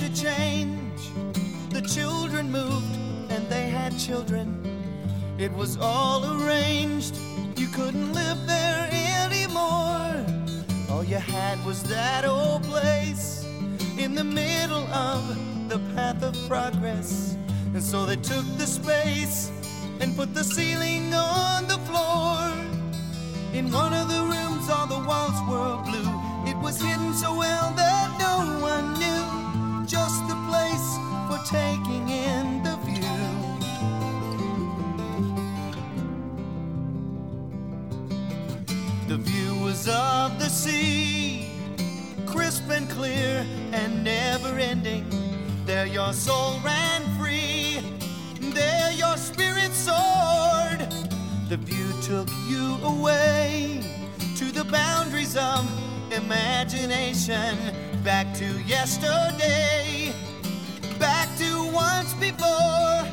to change. The children moved and they had children. It was all arranged. You couldn't live there anymore. All you had was that old place in the middle of the path of progress. And so they took the space and put the ceiling on the floor. In one of the rooms, all the walls were blue. It was hidden so well that of the sea, crisp and clear and never ending. There your soul ran free, there your spirit soared. The view took you away to the boundaries of imagination, back to yesterday, back to once before.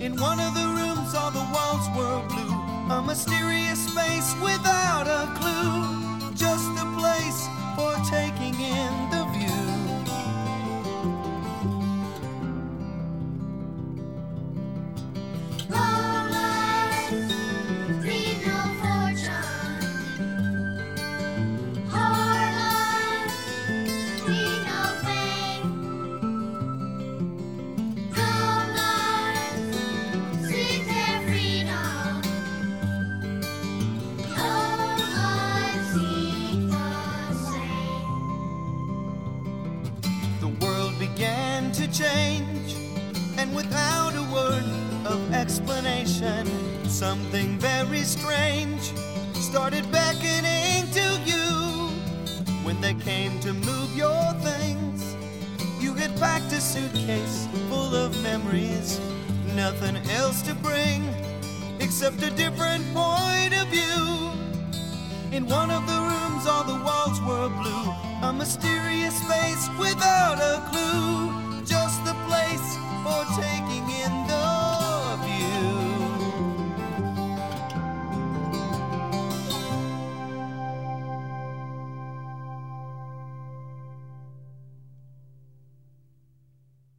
In one of the rooms, all the walls were blue. A mysterious space without to change, and without a word of explanation, something very strange started beckoning to you. When they came to move your things, you had packed a suitcase full of memories, nothing else to bring except a different point of view. In one of the rooms, all the walls were blue. A mysterious space without a clue.